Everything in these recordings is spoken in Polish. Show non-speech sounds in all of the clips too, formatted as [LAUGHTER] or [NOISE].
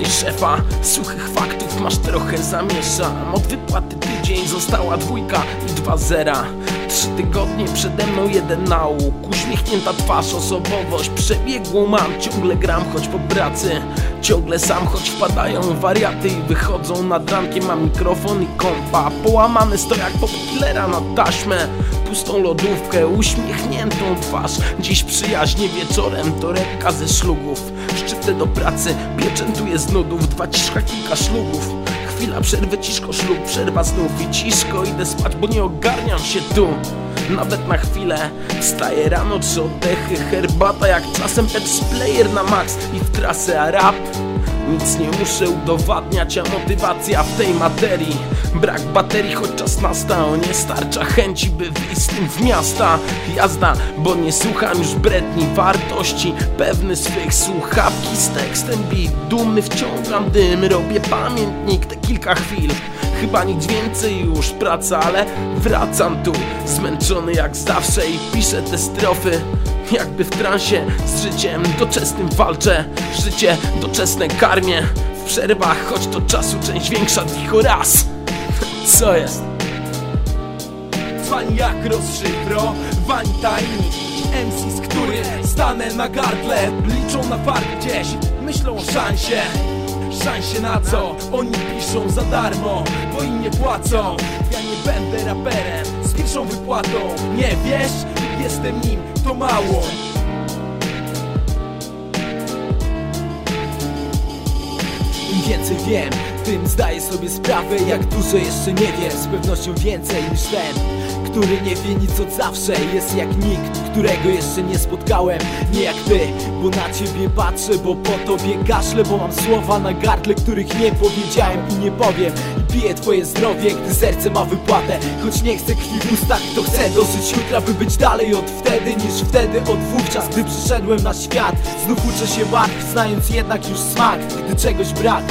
i szefa Suchych faktów masz trochę zamieszam. Od wypłaty tydzień została dwójka i dwa zera. Trzy tygodnie przede mną jeden nauk Uśmiechnięta twarz, osobowość Przebiegłą mam, ciągle gram choć po pracy. Ciągle sam, choć wpadają wariaty I wychodzą nad rankiem, mam mikrofon i kompa. Połamany sto jak killera na taśmę Pustą lodówkę, uśmiechniętą twarz. Dziś przyjaźnie wieczorem, torebka ze szlugów. Szczytę do pracy, pieczętuję z nudów. Dwa ciszka, kilka szlugów. Chwila przerwy, ciszko, szlug, przerwa znów. I ciszko Idę spać, bo nie ogarniam się tu. Nawet na chwilę Wstaję rano, trzy oddechy, herbata Jak czasem Pepsi Player na max. I w trasę, a rap nic nie muszę udowadniać, a motywacja w tej materii. Brak baterii, choć czas nastał Nie starcza chęci, by wyjść z tym w miasta. Jazda, bo nie słucham już bredni wartości. Pewny swych słuchawki z tekstem beat. Dumny wciągam dym, robię pamiętnik Te kilka chwil. Chyba nic więcej już praca, ale wracam tu Zmęczony jak zawsze i piszę te strofy jakby w transie z życiem doczesnym walczę. Życie doczesne karmię. W przerwach, choć to czasu część większa tylko raz. [LAUGHS] Co jest? Zwani jak rozszyfrowani tajni MC, z który stanę na gardle Liczą na fart gdzieś, myślą o szansie. Szansie na co? Oni piszą za darmo, bo im nie płacą. Ja nie będę raperem z pierwszą wypłatą. Nie wiesz? Jestem nim, to mało. Im więcej wiem, tym zdaję sobie sprawę. Jak dużo jeszcze nie wiem, z pewnością więcej niż ten Który nie wie nic od zawsze Jest jak nikt, którego jeszcze nie spotkałem. Nie jak ty, bo na ciebie patrzę Bo po tobie kaszlę, bo mam słowa na gardle Których nie powiedziałem i nie powiem. Piję twoje zdrowie, gdy serce ma wypłatę. Choć nie chcę krwi w ustach, to chcę dożyć jutra By być dalej od wtedy niż wtedy Od wówczas, gdy przyszedłem na świat. Znów uczę się łatw, znając jednak już smak Gdy czegoś brak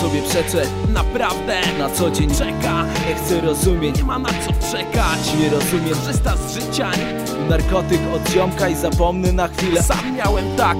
sobie przeczę. Naprawdę Na co dzień czeka. Nie chcę rozumieć Nie ma na co czekać. Nie rozumiem Korzysta z życia. Narkotyk od ziomka i zapomnę na chwilę. Sam miałem tak,